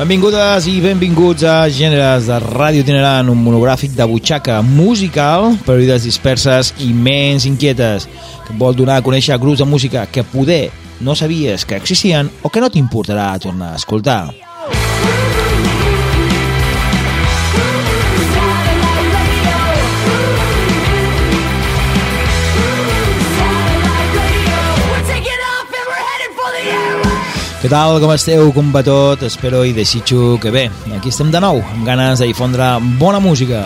Benvingudes i benvinguts a Gèneres de Ràdio Itinerant, un monogràfic de butxaca musical per oïdes disperses i menys inquietes, que vol donar a conèixer grups de música que poder no sabies que existien o que no t'importarà tornar a escoltar. Què tal, com esteu, com va tot? Espero i desitjo que bé. Aquí estem de nou, amb ganes de difondre bona música.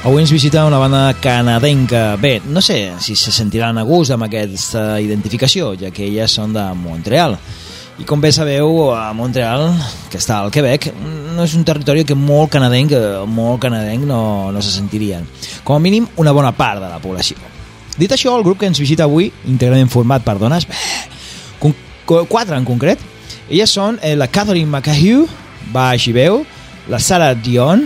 Avui ens visita una banda canadenca. Bé, no sé si se sentiran a gust amb aquesta identificació, ja que elles són de Montreal. I com bé sabeu, a Montreal, que està al Quebec, no és un territori que molt canadenc, eh, molt canadenc no, no se sentirien. Com a mínim, una bona part de la població. Dit això, el grup que ens visita avui, íntegrament format per dones, co- quatre en concret, elles són eh, la Catherine McHugh, baix i veu, la Sarah Dion,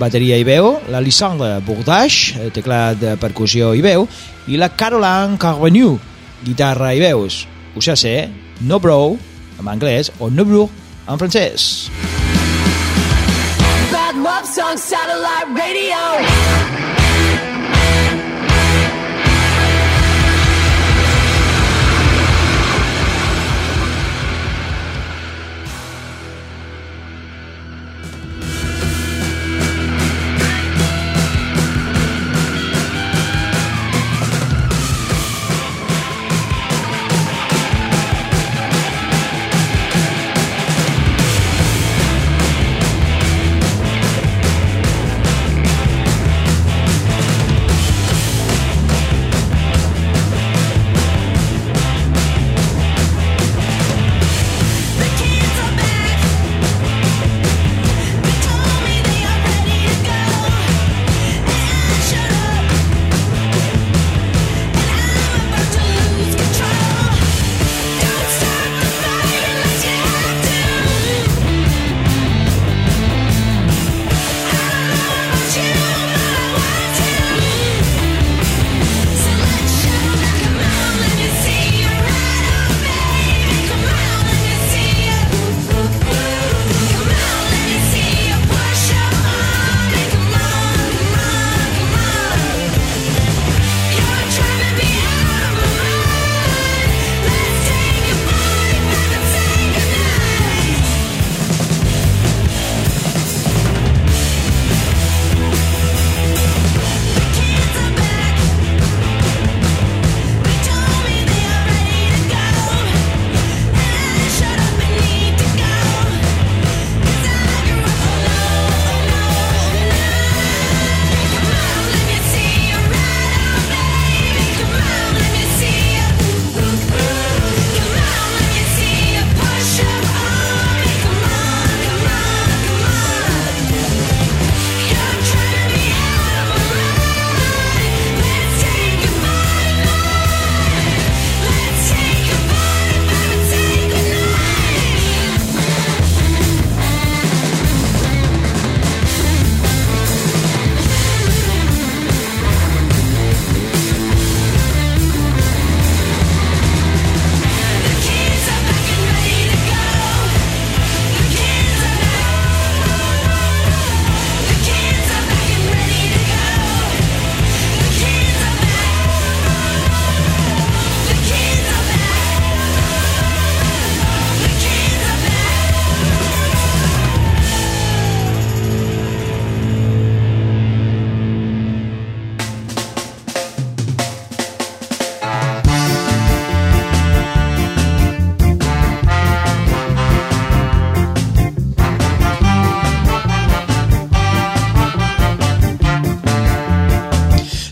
bateria i veu, la Lissandra Bourdage, eh, teclat de percussió i veu, i la Caroline Carvenu, guitarra i veus. Us ja sé, no bro, en anglès, o no bro, en francès. Bad Love Song Satellite Radio.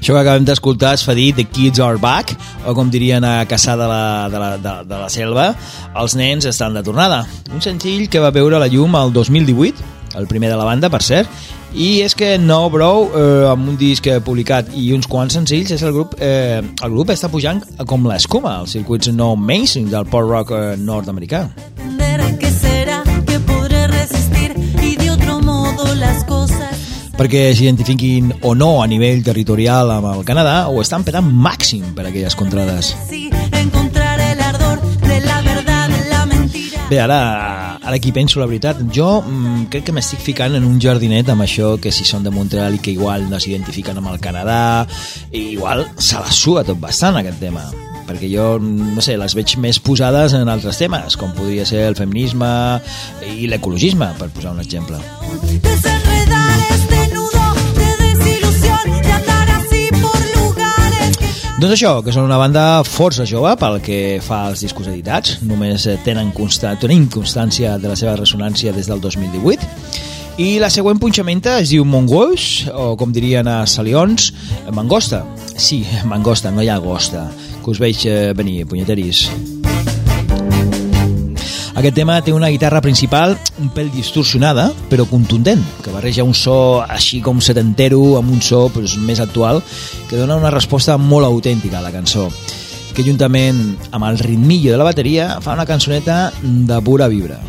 Això que acabem d'escoltar es fa dir The Kids Are Back, o com dirien a Caçà de la, de, la, de, de la Selva, els nens estan de tornada. Un senzill que va veure la llum el 2018, el primer de la banda, per cert, i és que No Bro, eh, amb un disc publicat i uns quants senzills, és el grup, eh, el grup està pujant com l'escuma als circuits no mainstream del pop rock eh, nord-americà. Perquè s'identifiquin o no a nivell territorial amb el Canadà o estan pedant màxim per aquelles contrades. Sí, encontrar el ardor de la verdad, la mentira. Bé, ara, ara aquí penso la veritat. Jo mm, crec que m'estic ficant en un jardinet amb això que si són de Montreal i que igual no s'identifiquen amb el Canadà, i igual se la sua tot bastant aquest tema perquè jo, no sé, les veig més posades en altres temes, com podria ser el feminisme i l'ecologisme, per posar un exemple. Desenredar Doncs això, que són una banda força jove pel que fa als discos editats, només tenen consta tenim constància de la seva ressonància des del 2018, i la següent punxamenta es diu Mongols, o com dirien a Salions, Mangosta. Sí, Mangosta, no hi ha agosta, que us veig eh, venir, punyeteris. Aquest tema té una guitarra principal un pèl distorsionada, però contundent, que barreja un so així com setentero amb un so doncs, més actual, que dona una resposta molt autèntica a la cançó que juntament amb el ritmillo de la bateria fa una cançoneta de pura vibra.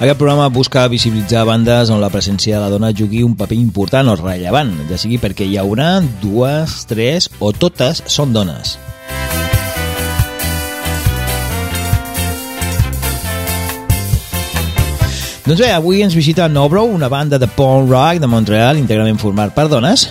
Aquest programa busca visibilitzar bandes on la presència de la dona jugui un paper important o rellevant, ja sigui perquè hi ha una, dues, tres o totes són dones. Doncs bé, avui ens visita Nobro, una banda de punk rock de Montreal, íntegrament format per dones,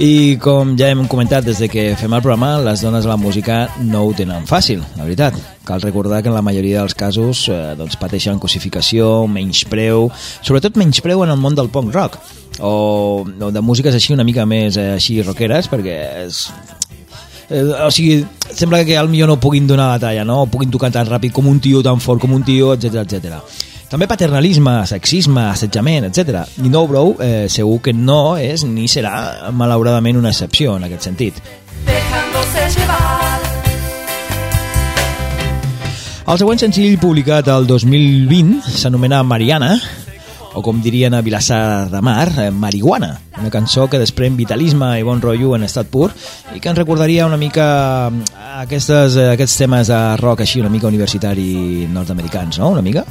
i com ja hem comentat des de que fem el programa, les dones a la música no ho tenen fàcil, la veritat. Cal recordar que en la majoria dels casos eh, doncs pateixen cosificació, menyspreu, sobretot menyspreu en el món del punk rock, o, o de músiques així una mica més eh, així rockeres, perquè és, eh, o sigui, sembla que al millor no puguin donar la talla, no? O puguin tocar tan ràpid com un tio, tan fort com un tio, etc etc. També paternalisme, sexisme, assetjament, etc. I No Bro eh, segur que no és ni serà malauradament una excepció en aquest sentit. El següent senzill publicat el 2020 s'anomena Mariana, o com dirien a Vilassar de Mar, eh, Marihuana, una cançó que desprèn vitalisme i bon rotllo en estat pur i que ens recordaria una mica mm, aquestes, eh, aquests temes de rock així una mica universitari nord-americans, no? Una mica?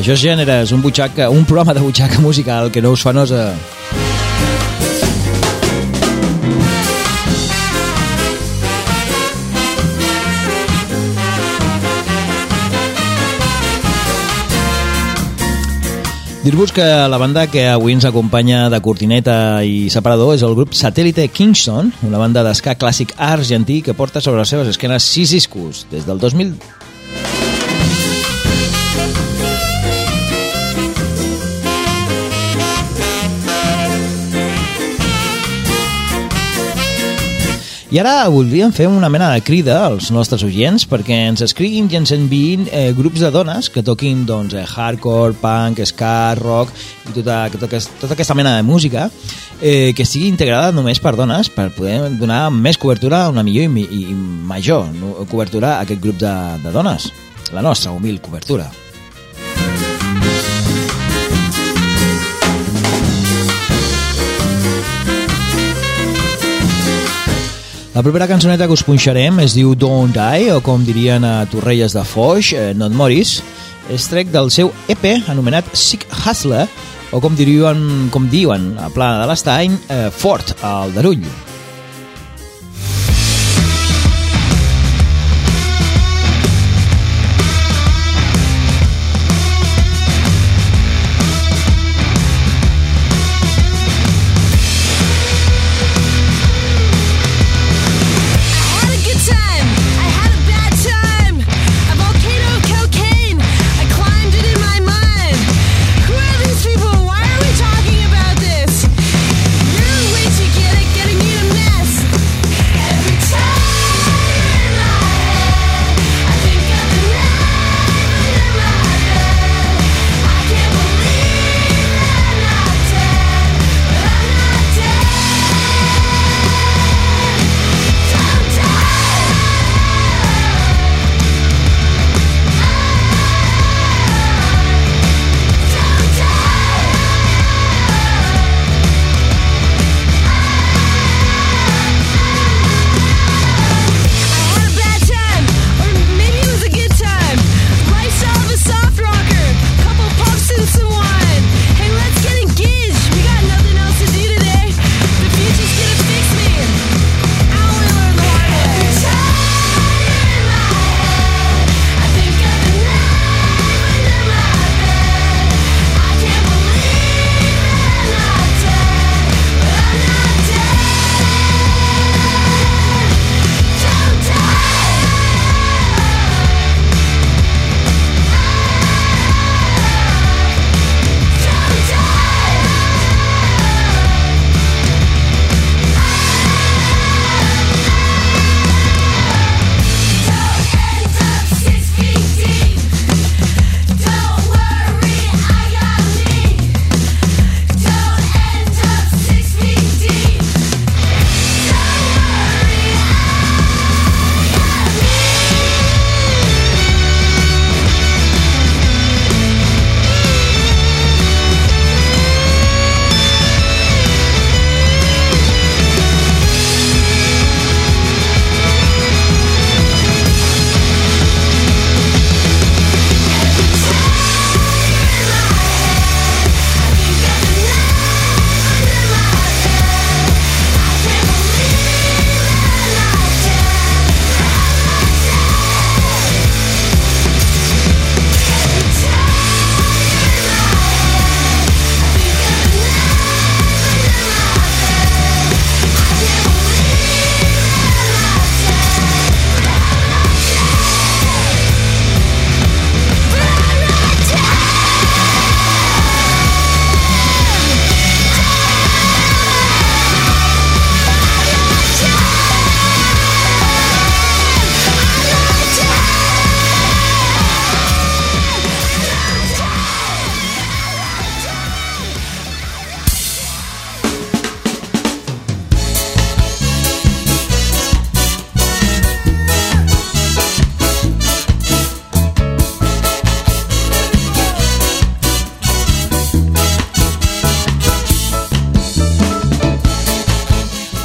Això és Gèneres, un, butxaca, un programa de butxaca musical que no us fa nosa. Dir-vos que la banda que avui ens acompanya de cortineta i separador és el grup Satellite Kingston, una banda d'esca clàssic argentí que porta sobre les seves esquenes sis discos des del 2000 I ara voldríem fer una mena de crida als nostres oients perquè ens escriguin i ens enviïn eh, grups de dones que toquin doncs, eh, hardcore, punk, ska, rock i tota, tota, aquesta, tota aquesta mena de música eh, que estigui integrada només per dones per poder donar més cobertura, una millor i, i major cobertura a aquest grup de, de dones. La nostra humil cobertura. La propera cançoneta que us punxarem es diu Don't Die, o com dirien a Torrelles de Foix, eh, Not Morris. És trec del seu EP anomenat Sick Hustler, o com diuen, com diuen a Plana de l'Estany, eh, Fort, al Darull.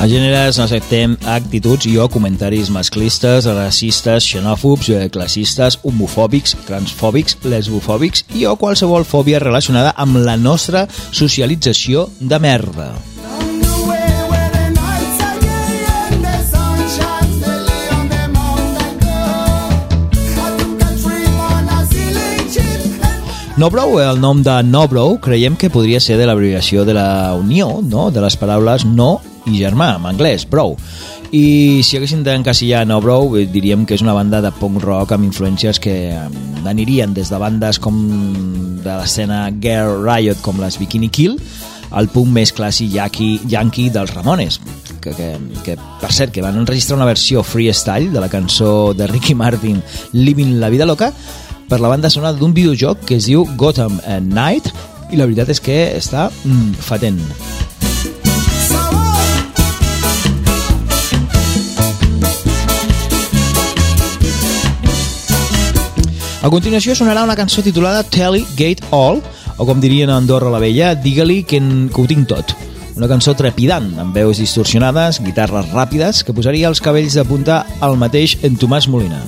A gèneres no acceptem actituds i o comentaris masclistes, racistes, xenòfobs, eh, classistes, homofòbics, transfòbics, lesbofòbics i o qualsevol fòbia relacionada amb la nostra socialització de merda. Nobrow, el nom de Nobrow, creiem que podria ser de l'abreviació de la unió, no?, de les paraules no i germà, en anglès, bro. I si haguéssim d'encasillar Nobrow, eh, diríem que és una banda de punk rock amb influències que eh, anirien des de bandes com de l'escena Girl Riot, com les Bikini Kill, al punt més clàssic yankee, yankee dels Ramones, que, que, que, per cert, que van enregistrar una versió freestyle de la cançó de Ricky Martin Living la vida loca per la banda sonora d'un videojoc que es diu Gotham Night i la veritat és que està mm, fatent. A continuació sonarà una cançó titulada Telly Gate All, o com dirien a Andorra la Vella, digue-li que, en- que ho tinc tot. Una cançó trepidant, amb veus distorsionades, guitarres ràpides, que posaria els cabells de punta al mateix en Tomàs Molina.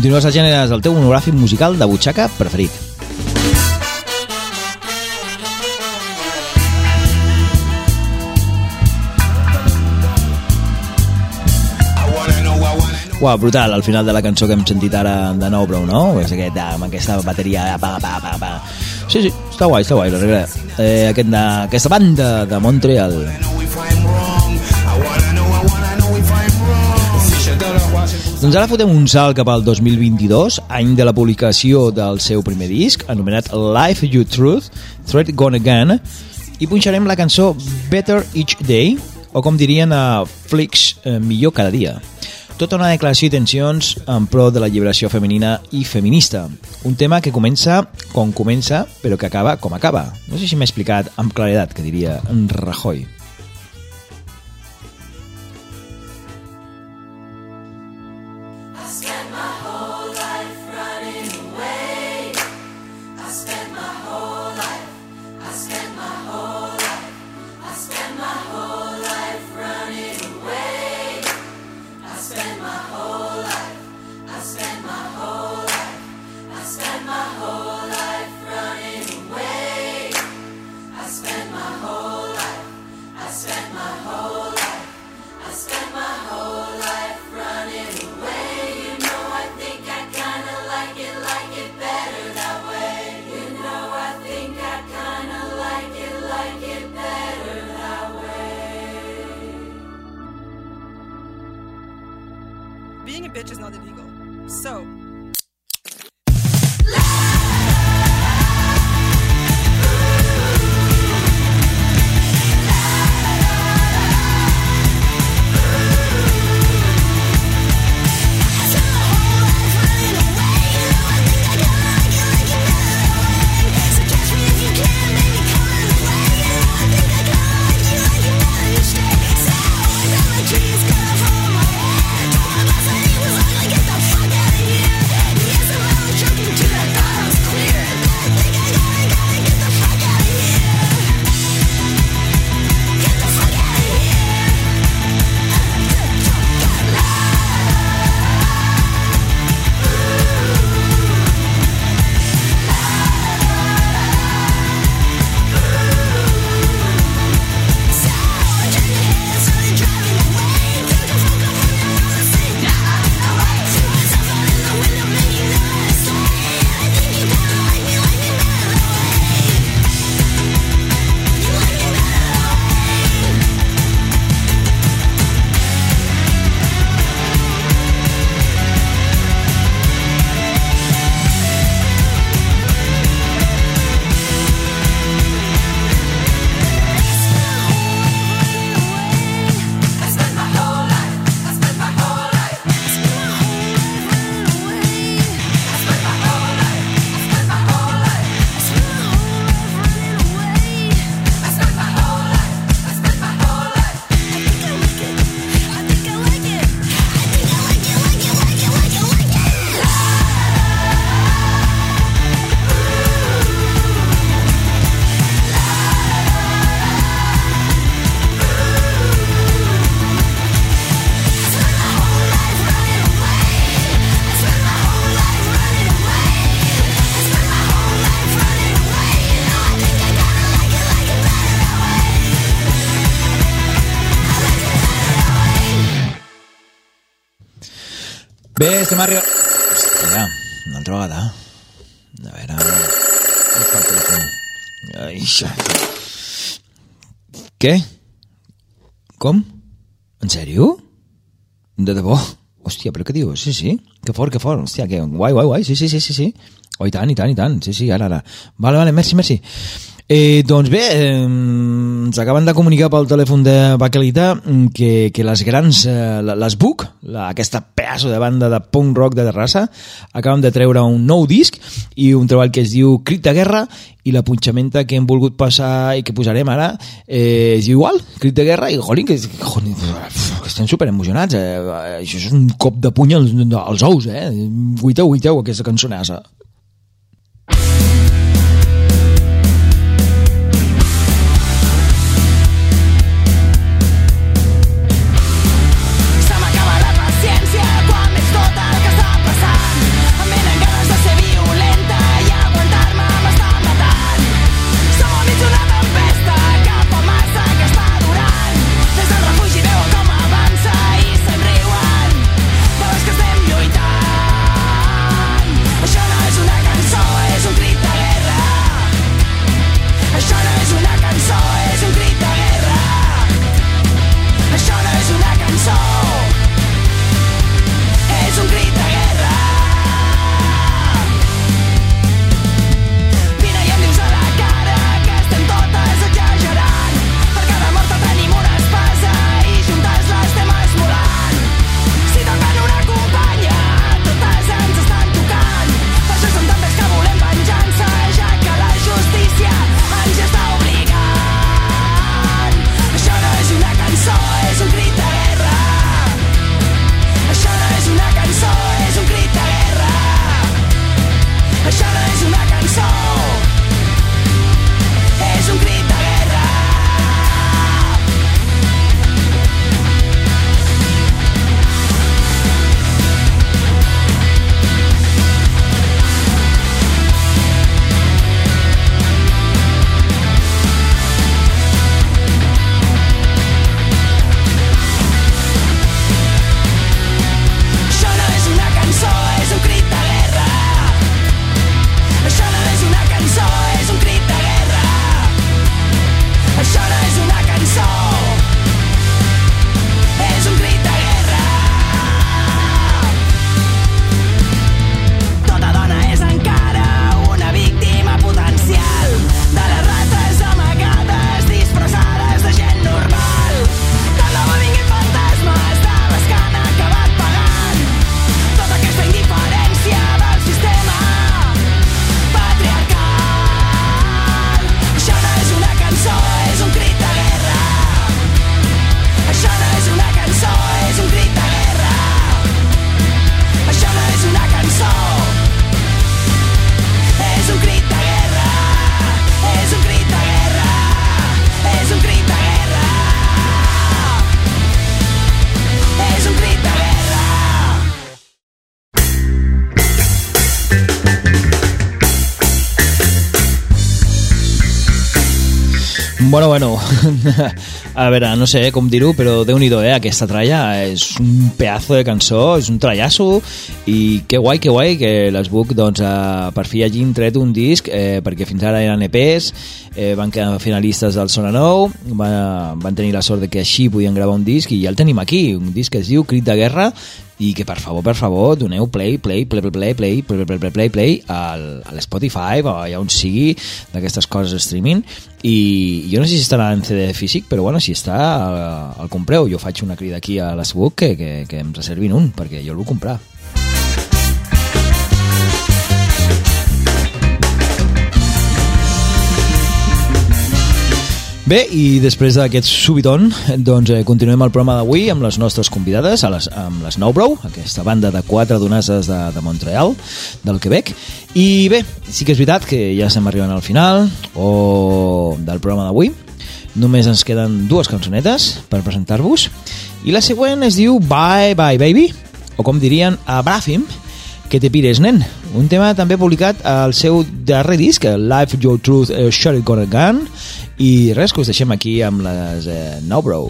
Continues a gèneres el teu monogràfic musical de butxaca preferit. Uau, brutal, al final de la cançó que hem sentit ara de nou, Brou, no? És aquest, ah, amb aquesta bateria... Pa, pa, pa, pa. Sí, sí, està guai, està guai, la veritat. Eh, aquest, aquesta banda de Montreal. Doncs ara fotem un salt cap al 2022, any de la publicació del seu primer disc, anomenat Life You Truth, Thread Gone Again, i punxarem la cançó Better Each Day, o com dirien a Flix, eh, millor cada dia. Tota una declaració i tensions en pro de la lliberació femenina i feminista. Un tema que comença com comença, però que acaba com acaba. No sé si m'he explicat amb claredat, que diria Rajoy. Bé, estem arribant... Hòstia, una altra vegada. A veure... Ai, això. Què? Com? En sèrio? De debò? Hòstia, però què dius? Sí, sí. Que fort, que fort. Hòstia, que guai, guai, guai. Sí, sí, sí, sí, sí. Oh, i tant, i tant, i tant. Sí, sí, ara, ara. Vale, vale, merci, merci. Eh, doncs bé, eh, ens acaben de comunicar pel telèfon de Baquelita que, que les grans, eh, les Book, la, aquesta pedaço de banda de punk rock de Terrassa, acaben de treure un nou disc i un treball que es diu Crit de Guerra i la punxamenta que hem volgut passar i que posarem ara eh, és igual, Crit de Guerra i jolín, que, jolín, que estem super emocionats eh? això és un cop de puny als, als ous eh? guiteu, guiteu aquesta cançonassa Bueno, bueno, a veure, no sé com dir-ho, però déu nhi eh? Aquesta tralla és un pedazo de cançó, és un trallasso i que guai, que guai que les Book doncs, eh, per fi hagin tret un disc eh, perquè fins ara eren EPs, eh, van quedar finalistes del Sona Nou, van, van tenir la sort de que així podien gravar un disc i ja el tenim aquí, un disc que es diu Crit de Guerra i que per favor, per favor, doneu play, play, play, play, play, play, play, play, play, play, play al, a l'Spotify o allà on sigui d'aquestes coses streaming i jo no sé si estarà en CD físic però bueno, si està, el, el compreu jo faig una crida aquí a l'Sbook que, que, que em reservin un, perquè jo el vull comprar Bé, i després d'aquest subiton, doncs eh, continuem el programa d'avui amb les nostres convidades, a les, amb les Snowbrow, aquesta banda de quatre donasses de, de Montreal, del Quebec. I bé, sí que és veritat que ja estem arribant al final o del programa d'avui. Només ens queden dues cançonetes per presentar-vos. I la següent es diu Bye Bye Baby, o com dirien a Brafim, que te pires, nen. Un tema també publicat al seu darrer disc, Life Your Truth, uh, Shut It Gonna Gun, i res, que us deixem aquí amb les eh, No Bro.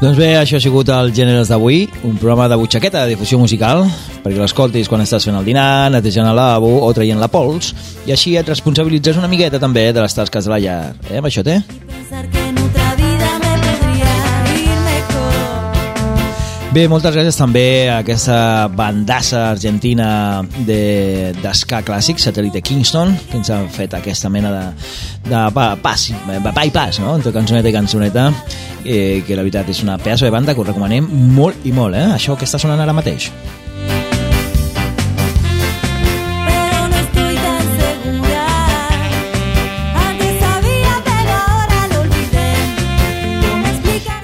Doncs bé, això ha sigut el Gèneres d'avui, un programa de butxaqueta de difusió musical, perquè l'escoltis quan estàs fent el dinar, netejant el lavabo o traient la pols, i així et responsabilitzes una miqueta també de les tasques de la llar. Eh, amb això Bé, moltes gràcies també a aquesta bandassa argentina de d'esca clàssic, Satellite Kingston, que ens ha fet aquesta mena de, de pa, pas, de pa i pas, no?, entre cançoneta i cançoneta, eh, que la veritat és una pedaço de banda que us recomanem molt i molt, eh? Això que està sonant ara mateix.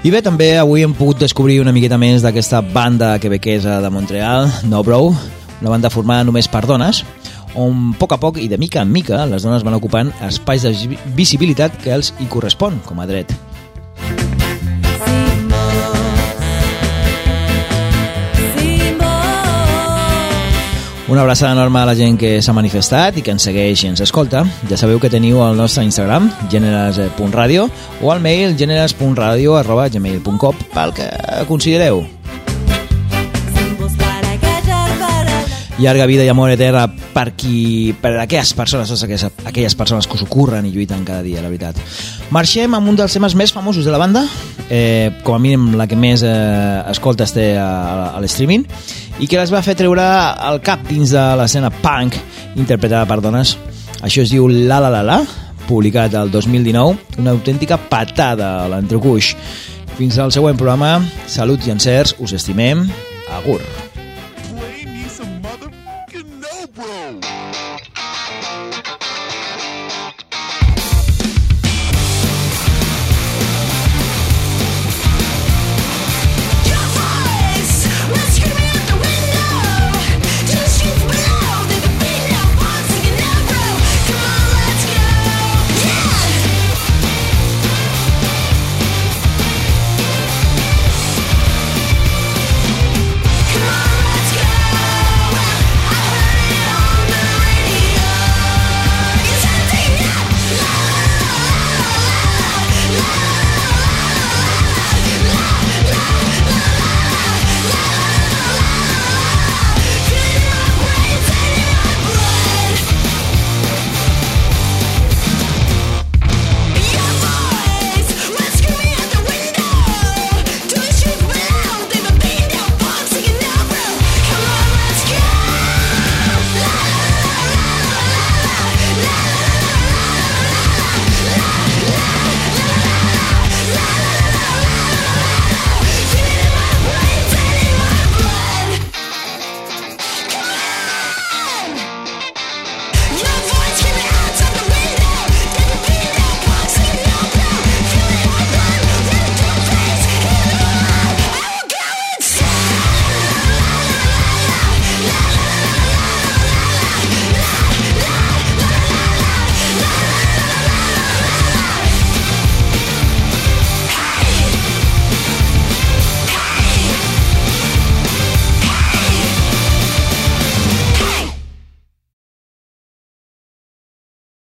I bé, també avui hem pogut descobrir una miqueta més d'aquesta banda quebequesa de Montreal, No Bro, una banda formada només per dones, on a poc a poc i de mica en mica les dones van ocupant espais de vi- visibilitat que els hi correspon com a dret. Una abraçada enorme a la gent que s'ha manifestat i que ens segueix i ens escolta. Ja sabeu que teniu el nostre Instagram, generes.radio, o el mail generes.radio arroba gmail.com pel que considereu. Llarga vida i amor eterna per, qui, per aquelles persones, totes aquelles, aquelles persones que us ocorren i lluiten cada dia, la veritat. Marxem amb un dels temes més famosos de la banda, eh, com a mínim la que més eh, escoltes té a, a, a l'streaming, i que les va fer treure al cap dins de l'escena punk interpretada per dones. Això es diu La La La La, publicat el 2019, una autèntica patada a l'entrecuix. Fins al següent programa, salut i encerts, us estimem, agur.